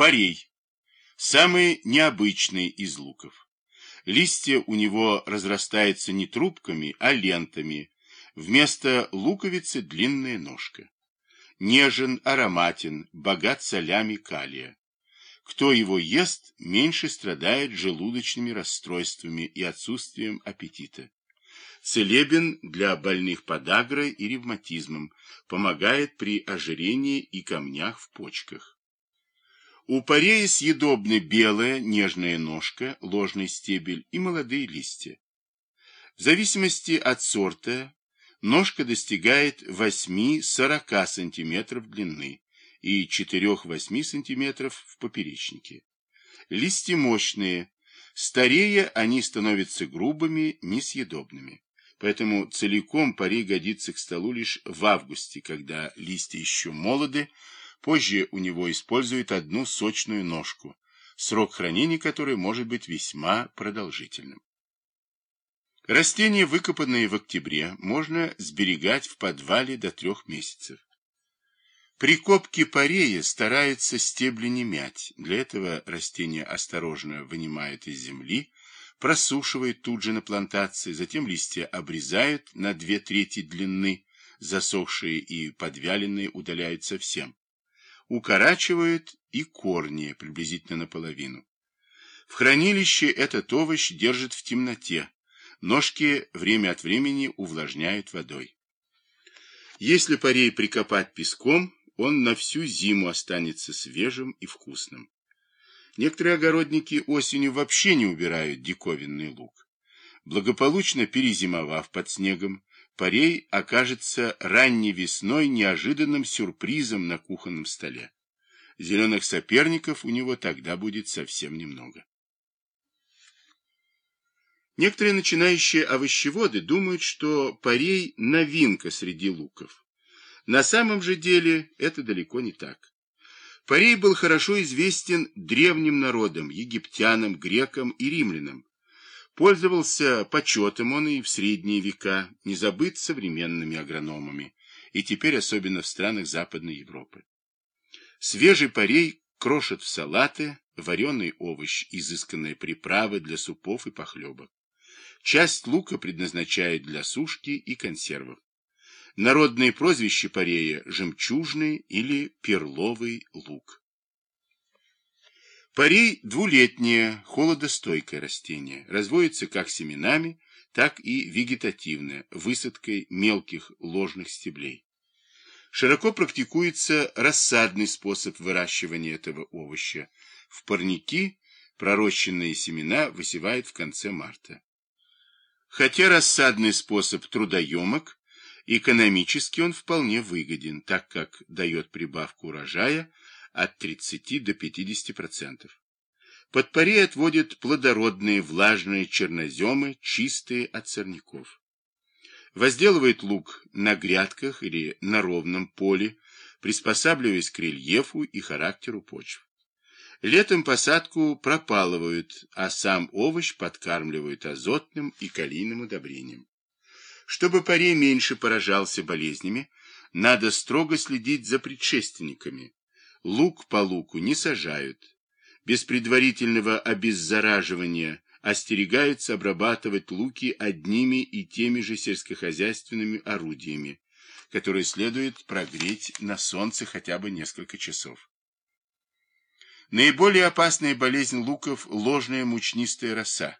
Парей. Самый необычный из луков. Листья у него разрастаются не трубками, а лентами. Вместо луковицы длинная ножка. Нежен, ароматен, богат солями калия. Кто его ест, меньше страдает желудочными расстройствами и отсутствием аппетита. Целебен для больных подагрой и ревматизмом, помогает при ожирении и камнях в почках. У парея съедобны белая нежная ножка, ложный стебель и молодые листья. В зависимости от сорта ножка достигает 8-40 см длины и 4-8 см в поперечнике. Листья мощные, старея они становятся грубыми, несъедобными. Поэтому целиком парей годится к столу лишь в августе, когда листья еще молоды, позже у него используют одну сочную ножку, срок хранения которой может быть весьма продолжительным. Растения, выкопанные в октябре, можно сберегать в подвале до трех месяцев. При копке парея стараются стебли не мять. Для этого растение осторожно вынимают из земли, просушивают тут же на плантации, затем листья обрезают на две трети длины, засохшие и подвяленные удаляют совсем. Укорачивают и корни приблизительно наполовину. В хранилище этот овощ держат в темноте. Ножки время от времени увлажняют водой. Если парей прикопать песком, он на всю зиму останется свежим и вкусным. Некоторые огородники осенью вообще не убирают диковинный лук. Благополучно перезимовав под снегом, парей окажется ранней весной неожиданным сюрпризом на кухонном столе. Зеленых соперников у него тогда будет совсем немного. Некоторые начинающие овощеводы думают, что парей – новинка среди луков. На самом же деле это далеко не так. Парей был хорошо известен древним народам, египтянам, грекам и римлянам. Пользовался почетом он и в средние века, не забыт современными агрономами, и теперь особенно в странах Западной Европы. Свежий парей крошат в салаты, вареный овощ, изысканные приправы для супов и похлебок. Часть лука предназначают для сушки и консервов. Народное прозвище парея – жемчужный или перловый лук. Парей – двулетнее, холодостойкое растение. Разводится как семенами, так и вегетативно, высадкой мелких ложных стеблей. Широко практикуется рассадный способ выращивания этого овоща. В парники пророщенные семена высевают в конце марта. Хотя рассадный способ трудоемок, Экономически он вполне выгоден, так как дает прибавку урожая от 30 до 50%. Под паре отводят плодородные влажные черноземы, чистые от сорняков. Возделывает лук на грядках или на ровном поле, приспосабливаясь к рельефу и характеру почв. Летом посадку пропалывают, а сам овощ подкармливают азотным и калийным удобрением. Чтобы парей меньше поражался болезнями, надо строго следить за предшественниками. Лук по луку не сажают. Без предварительного обеззараживания остерегаются обрабатывать луки одними и теми же сельскохозяйственными орудиями, которые следует прогреть на солнце хотя бы несколько часов. Наиболее опасная болезнь луков – ложная мучнистая роса.